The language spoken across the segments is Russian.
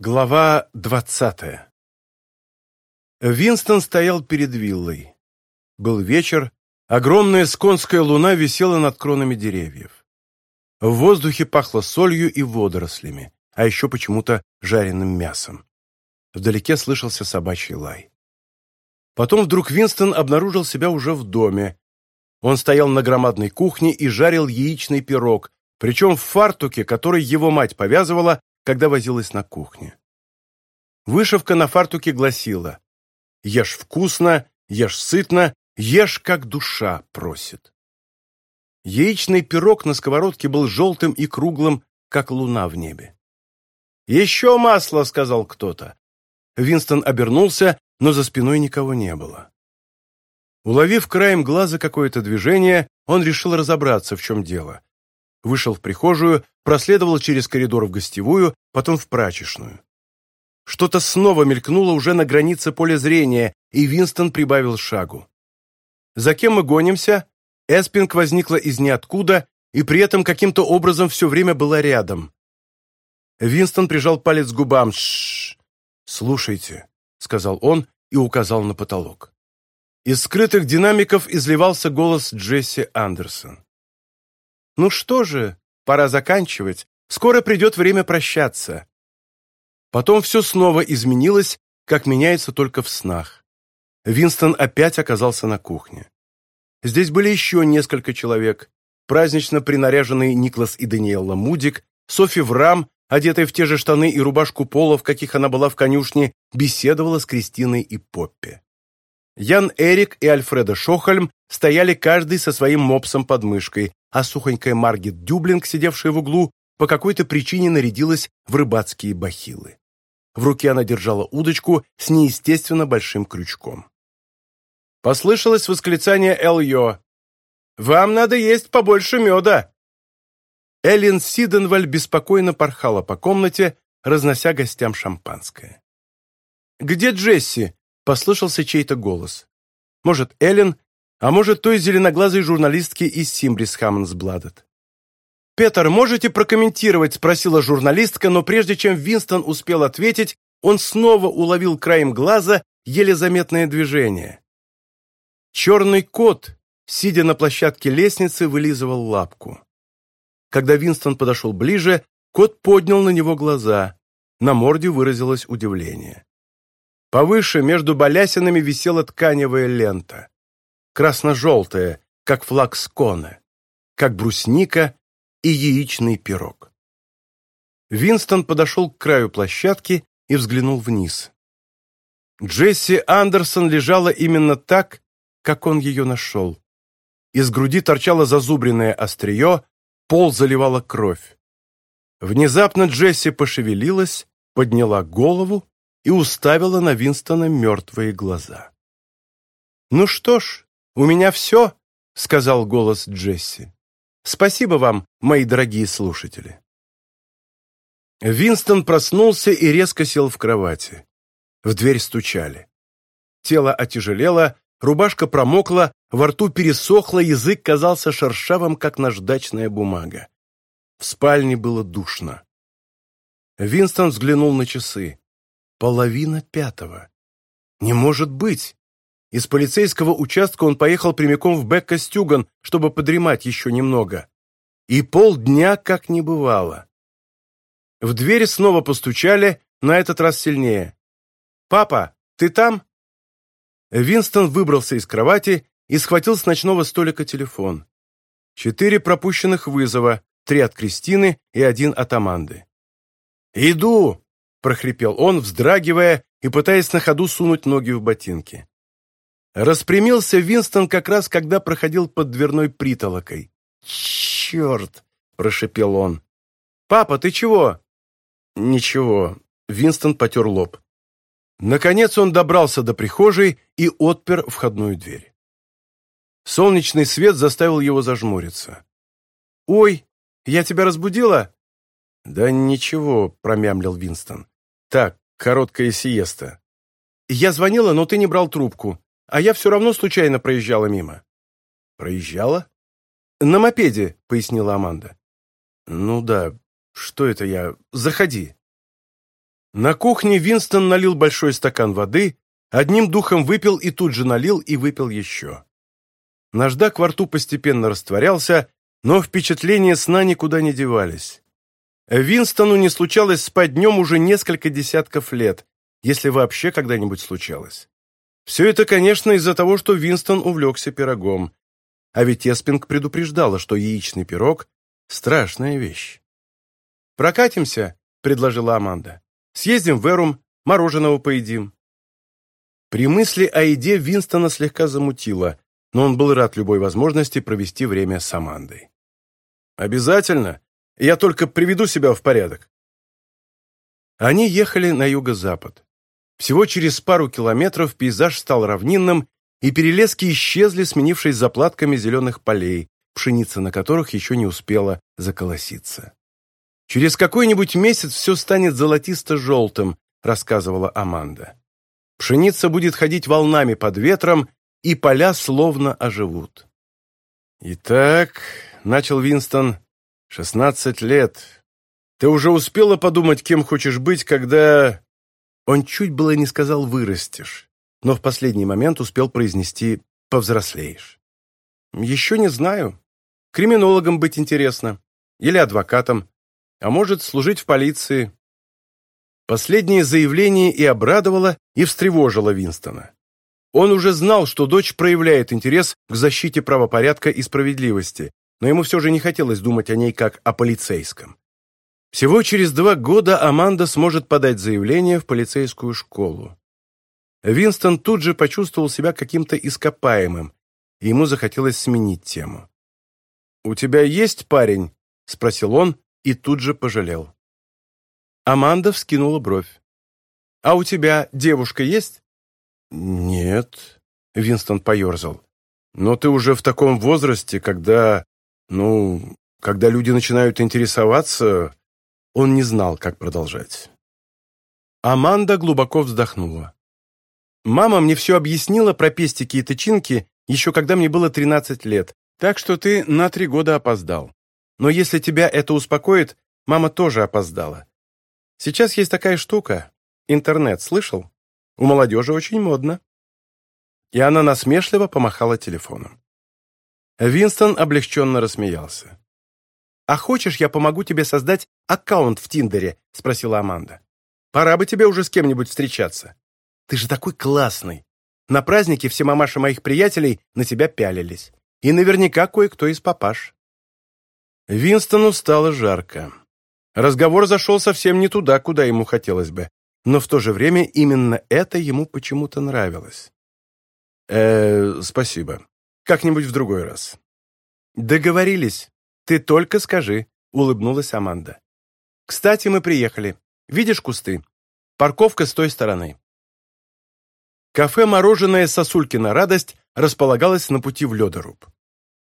Глава двадцатая Винстон стоял перед виллой. Был вечер, огромная сконская луна висела над кронами деревьев. В воздухе пахло солью и водорослями, а еще почему-то жареным мясом. Вдалеке слышался собачий лай. Потом вдруг Винстон обнаружил себя уже в доме. Он стоял на громадной кухне и жарил яичный пирог, причем в фартуке, который его мать повязывала, когда возилась на кухне. Вышивка на фартуке гласила «Ешь вкусно, ешь сытно, ешь, как душа просит». Яичный пирог на сковородке был желтым и круглым, как луна в небе. «Еще масло!» — сказал кто-то. Винстон обернулся, но за спиной никого не было. Уловив краем глаза какое-то движение, он решил разобраться, в чем дело. Вышел в прихожую, проследовал через коридор в гостевую, потом в прачечную. Что-то снова мелькнуло уже на границе поля зрения, и Винстон прибавил шагу. За кем мы гонимся? Эспинг возникла из ниоткуда и при этом каким-то образом все время была рядом. Винстон прижал палец к губам. «Шшш! Слушайте», — сказал он и указал на потолок. Из скрытых динамиков изливался голос Джесси Андерсон. «Ну что же, пора заканчивать. Скоро придет время прощаться». Потом все снова изменилось, как меняется только в снах. Винстон опять оказался на кухне. Здесь были еще несколько человек. Празднично принаряженный Никлас и Даниэлла Мудик, Софи Врам, одетая в те же штаны и рубашку пола, в каких она была в конюшне, беседовала с Кристиной и Поппи. Ян Эрик и Альфреда Шохальм стояли каждый А сухонькая Маргет Дюблинг, сидевшая в углу, по какой-то причине нарядилась в рыбацкие бахилы. В руке она держала удочку с неестественно большим крючком. Послышалось восклицание Эльё. «Вам надо есть побольше меда!» Эллен Сиденваль беспокойно порхала по комнате, разнося гостям шампанское. «Где Джесси?» — послышался чей-то голос. Может, Эллен а может, той зеленоглазой журналистки из Симбрис Хаммонсбладет. «Петер, можете прокомментировать?» – спросила журналистка, но прежде чем Винстон успел ответить, он снова уловил краем глаза еле заметное движение. Черный кот, сидя на площадке лестницы, вылизывал лапку. Когда Винстон подошел ближе, кот поднял на него глаза. На морде выразилось удивление. Повыше между балясинами висела тканевая лента. красно-желтое, как флаг скона, как брусника и яичный пирог. Винстон подошел к краю площадки и взглянул вниз. Джесси Андерсон лежала именно так, как он ее нашел. Из груди торчало зазубренное острие, пол заливала кровь. Внезапно Джесси пошевелилась, подняла голову и уставила на Винстона мертвые глаза. «Ну что ж», у меня все?» — сказал голос Джесси. «Спасибо вам, мои дорогие слушатели». Винстон проснулся и резко сел в кровати. В дверь стучали. Тело отяжелело, рубашка промокла, во рту пересохло, язык казался шершавым, как наждачная бумага. В спальне было душно. Винстон взглянул на часы. Половина пятого. Не может быть! Из полицейского участка он поехал прямиком в Бекка-Стюган, чтобы подремать еще немного. И полдня как не бывало. В двери снова постучали, на этот раз сильнее. «Папа, ты там?» Винстон выбрался из кровати и схватил с ночного столика телефон. Четыре пропущенных вызова, три от Кристины и один от Аманды. «Иду!» – прохрипел он, вздрагивая и пытаясь на ходу сунуть ноги в ботинки. Распрямился Винстон как раз, когда проходил под дверной притолокой. «Черт!» — прошепел он. «Папа, ты чего?» «Ничего». Винстон потер лоб. Наконец он добрался до прихожей и отпер входную дверь. Солнечный свет заставил его зажмуриться. «Ой, я тебя разбудила?» «Да ничего», — промямлил Винстон. «Так, короткая сиеста». «Я звонила, но ты не брал трубку, а я все равно случайно проезжала мимо». «Проезжала?» «На мопеде», — пояснила Аманда. «Ну да, что это я? Заходи». На кухне Винстон налил большой стакан воды, одним духом выпил и тут же налил и выпил еще. Наждак во рту постепенно растворялся, но впечатления сна никуда не девались. Винстону не случалось спать днем уже несколько десятков лет, если вообще когда-нибудь случалось. Все это, конечно, из-за того, что Винстон увлекся пирогом. А ведь Эспинг предупреждала, что яичный пирог – страшная вещь. «Прокатимся», – предложила Аманда. «Съездим в Эрум, мороженого поедим». При мысли о еде Винстона слегка замутило, но он был рад любой возможности провести время с Амандой. «Обязательно. Я только приведу себя в порядок». Они ехали на юго-запад. Всего через пару километров пейзаж стал равнинным, и перелески исчезли, сменившись заплатками зеленых полей, пшеница на которых еще не успела заколоситься. «Через какой-нибудь месяц все станет золотисто-желтым», рассказывала Аманда. «Пшеница будет ходить волнами под ветром, и поля словно оживут». «Итак», — начал Винстон, — «шестнадцать лет. Ты уже успела подумать, кем хочешь быть, когда Он чуть было не сказал «вырастешь», но в последний момент успел произнести «повзрослеешь». «Еще не знаю. Криминологом быть интересно. Или адвокатом. А может, служить в полиции». Последнее заявление и обрадовало, и встревожило Винстона. Он уже знал, что дочь проявляет интерес к защите правопорядка и справедливости, но ему все же не хотелось думать о ней как о полицейском. Всего через два года Аманда сможет подать заявление в полицейскую школу. Винстон тут же почувствовал себя каким-то ископаемым, и ему захотелось сменить тему. «У тебя есть парень?» — спросил он и тут же пожалел. Аманда вскинула бровь. «А у тебя девушка есть?» «Нет», — Винстон поерзал. «Но ты уже в таком возрасте, когда, ну, когда люди начинают интересоваться, он не знал, как продолжать. Аманда глубоко вздохнула. «Мама мне все объяснила про пестики и тычинки еще когда мне было 13 лет, так что ты на три года опоздал. Но если тебя это успокоит, мама тоже опоздала. Сейчас есть такая штука. Интернет, слышал? У молодежи очень модно». И она насмешливо помахала телефоном. Винстон облегченно рассмеялся. «А хочешь, я помогу тебе создать аккаунт в Тиндере?» — спросила Аманда. «Пора бы тебе уже с кем-нибудь встречаться. Ты же такой классный. На празднике все мамаши моих приятелей на тебя пялились. И наверняка кое-кто из папаш». Винстону стало жарко. Разговор зашел совсем не туда, куда ему хотелось бы, но в то же время именно это ему почему-то нравилось. э спасибо. Как-нибудь в другой раз». «Договорились», Ты только скажи», — улыбнулась Аманда. «Кстати, мы приехали. Видишь кусты? Парковка с той стороны». Кафе-мороженое «Сосулькина радость» располагалось на пути в ледоруб.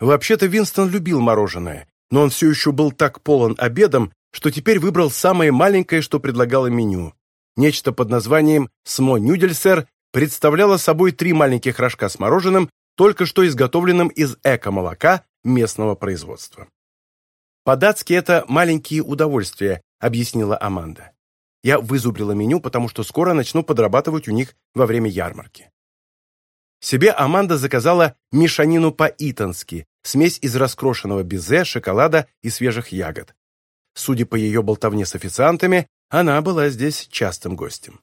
Вообще-то Винстон любил мороженое, но он все еще был так полон обедом, что теперь выбрал самое маленькое, что предлагало меню. Нечто под названием «Смо Нюдельсер» представляло собой три маленьких рожка с мороженым, только что изготовленным из эко-молока местного производства. «По-датски это маленькие удовольствия», — объяснила Аманда. «Я вызубрила меню, потому что скоро начну подрабатывать у них во время ярмарки». Себе Аманда заказала мешанину по-итански, смесь из раскрошенного безе, шоколада и свежих ягод. Судя по ее болтовне с официантами, она была здесь частым гостем.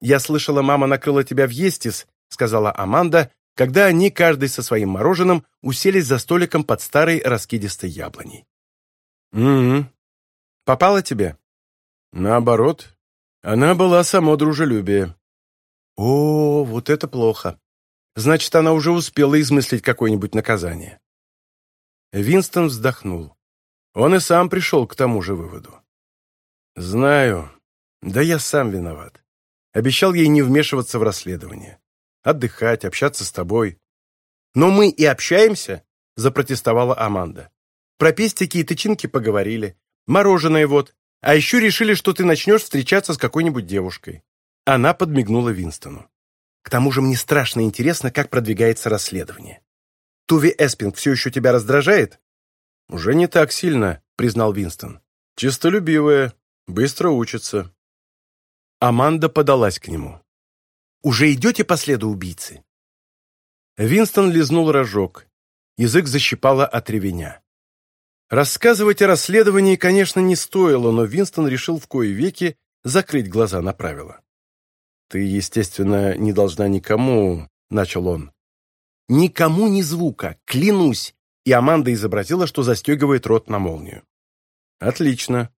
«Я слышала, мама накрыла тебя в Естис», — сказала Аманда, когда они, каждый со своим мороженым, уселись за столиком под старой раскидистой яблоней. «Угу. Попала тебе?» «Наоборот. Она была само дружелюбие». «О, вот это плохо. Значит, она уже успела измыслить какое-нибудь наказание». Винстон вздохнул. Он и сам пришел к тому же выводу. «Знаю. Да я сам виноват. Обещал ей не вмешиваться в расследование. Отдыхать, общаться с тобой». «Но мы Пропись и тычинки поговорили. Мороженое вот. А еще решили, что ты начнешь встречаться с какой-нибудь девушкой». Она подмигнула Винстону. «К тому же мне страшно интересно, как продвигается расследование. Туви Эспинг все еще тебя раздражает?» «Уже не так сильно», — признал Винстон. «Чистолюбивая, быстро учится». Аманда подалась к нему. «Уже идете по следу убийцы?» Винстон лизнул рожок. Язык защипало от ревеня. Рассказывать о расследовании, конечно, не стоило, но Винстон решил в кои веки закрыть глаза на правила. «Ты, естественно, не должна никому», — начал он. «Никому ни звука, клянусь!» И Аманда изобразила, что застегивает рот на молнию. «Отлично.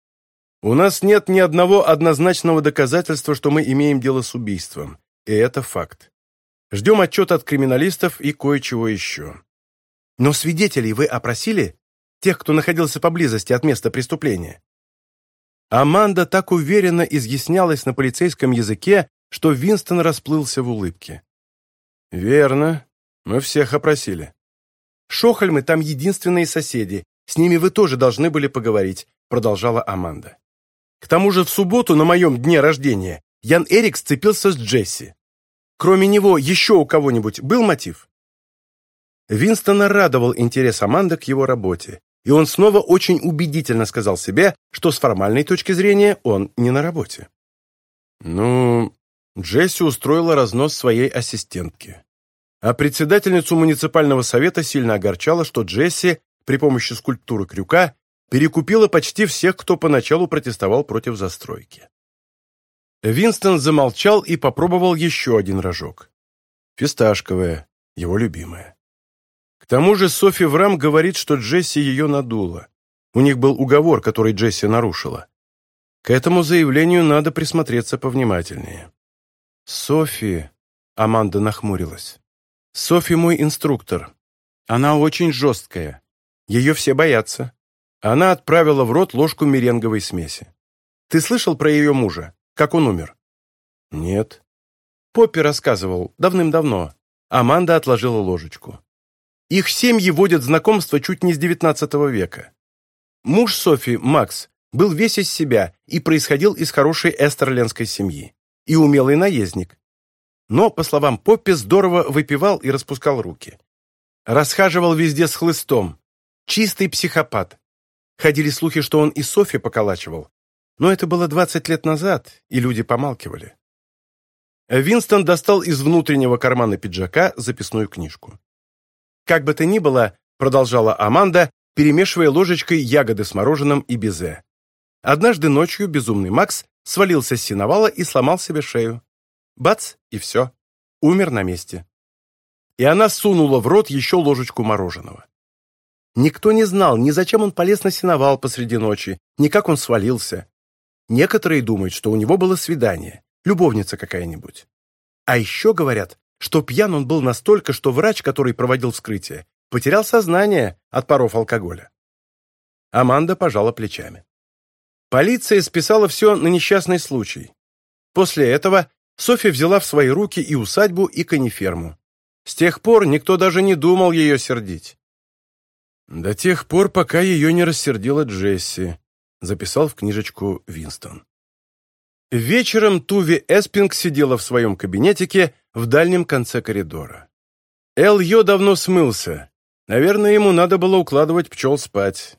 У нас нет ни одного однозначного доказательства, что мы имеем дело с убийством. И это факт. Ждем тех, кто находился поблизости от места преступления. Аманда так уверенно изъяснялась на полицейском языке, что Винстон расплылся в улыбке. «Верно. Мы всех опросили. Шохальмы там единственные соседи. С ними вы тоже должны были поговорить», — продолжала Аманда. «К тому же в субботу на моем дне рождения Ян Эрик сцепился с Джесси. Кроме него еще у кого-нибудь был мотив?» Винстона радовал интерес Аманды к его работе. и он снова очень убедительно сказал себе, что с формальной точки зрения он не на работе. «Ну, Джесси устроила разнос своей ассистентки. А председательницу муниципального совета сильно огорчало, что Джесси при помощи скульптуры крюка перекупила почти всех, кто поначалу протестовал против застройки. Винстон замолчал и попробовал еще один рожок. Фисташковая, его любимая. К тому же Софи Врам говорит, что Джесси ее надула. У них был уговор, который Джесси нарушила. К этому заявлению надо присмотреться повнимательнее. «Софи...» — Аманда нахмурилась. «Софи мой инструктор. Она очень жесткая. Ее все боятся. Она отправила в рот ложку меренговой смеси. Ты слышал про ее мужа? Как он умер?» «Нет». Поппи рассказывал давным-давно. Аманда отложила ложечку. Их семьи водят знакомство чуть не с XIX века. Муж Софи, Макс, был весь из себя и происходил из хорошей эстерленской семьи. И умелый наездник. Но, по словам Поппи, здорово выпивал и распускал руки. Расхаживал везде с хлыстом. Чистый психопат. Ходили слухи, что он и Софи поколачивал. Но это было 20 лет назад, и люди помалкивали. Винстон достал из внутреннего кармана пиджака записную книжку. Как бы то ни было, продолжала Аманда, перемешивая ложечкой ягоды с мороженым и безе. Однажды ночью безумный Макс свалился с синовала и сломал себе шею. Бац, и все. Умер на месте. И она сунула в рот еще ложечку мороженого. Никто не знал, ни зачем он полез на сеновал посреди ночи, ни как он свалился. Некоторые думают, что у него было свидание, любовница какая-нибудь. А еще говорят, что пьян он был настолько, что врач, который проводил вскрытие, потерял сознание от паров алкоголя. Аманда пожала плечами. Полиция списала все на несчастный случай. После этого Софья взяла в свои руки и усадьбу, и кониферму. С тех пор никто даже не думал ее сердить. «До тех пор, пока ее не рассердила Джесси», — записал в книжечку Винстон. Вечером Туви Эспинг сидела в своем кабинетике в дальнем конце коридора. Эл Йо давно смылся. Наверное, ему надо было укладывать пчел спать.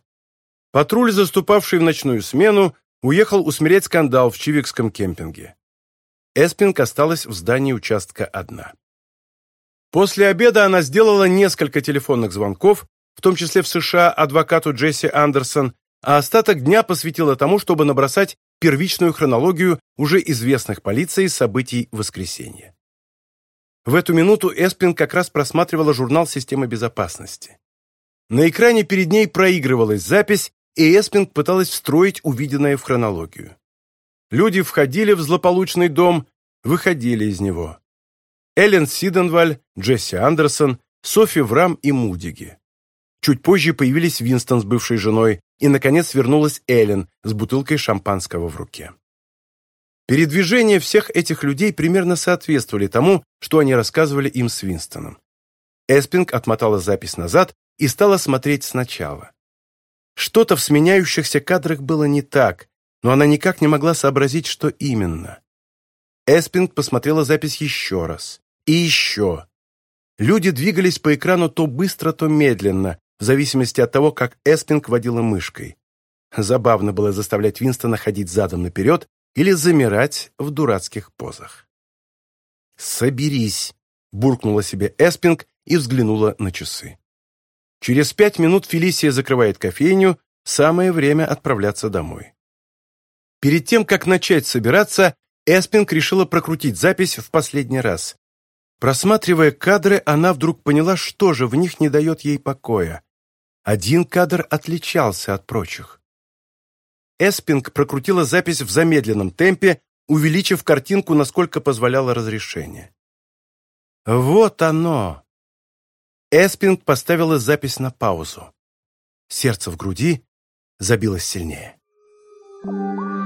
Патруль, заступавший в ночную смену, уехал усмирять скандал в Чивикском кемпинге. Эспинг осталась в здании участка одна. После обеда она сделала несколько телефонных звонков, в том числе в США адвокату Джесси Андерсон, а остаток дня посвятила тому, чтобы набросать первичную хронологию уже известных полицией событий воскресенья. В эту минуту Эспин как раз просматривала журнал системы безопасности». На экране перед ней проигрывалась запись, и Эспин пыталась встроить увиденное в хронологию. Люди входили в злополучный дом, выходили из него. Эллен Сиденваль, Джесси Андерсон, Софи Врам и Мудиги. Чуть позже появились Винстон с бывшей женой, и, наконец, вернулась Эллен с бутылкой шампанского в руке. Передвижения всех этих людей примерно соответствовали тому, что они рассказывали им с Винстоном. Эспинг отмотала запись назад и стала смотреть сначала. Что-то в сменяющихся кадрах было не так, но она никак не могла сообразить, что именно. Эспинг посмотрела запись еще раз. И еще. Люди двигались по экрану то быстро, то медленно, в В зависимости от того, как Эспинг водила мышкой. Забавно было заставлять Винстона ходить задом наперед или замирать в дурацких позах. «Соберись!» — буркнула себе Эспинг и взглянула на часы. Через пять минут Фелисия закрывает кофейню, самое время отправляться домой. Перед тем, как начать собираться, Эспинг решила прокрутить запись в последний раз. Просматривая кадры, она вдруг поняла, что же в них не дает ей покоя. Один кадр отличался от прочих. Эспинг прокрутила запись в замедленном темпе, увеличив картинку, насколько позволяло разрешение. «Вот оно!» Эспинг поставила запись на паузу. Сердце в груди забилось сильнее. Thank you.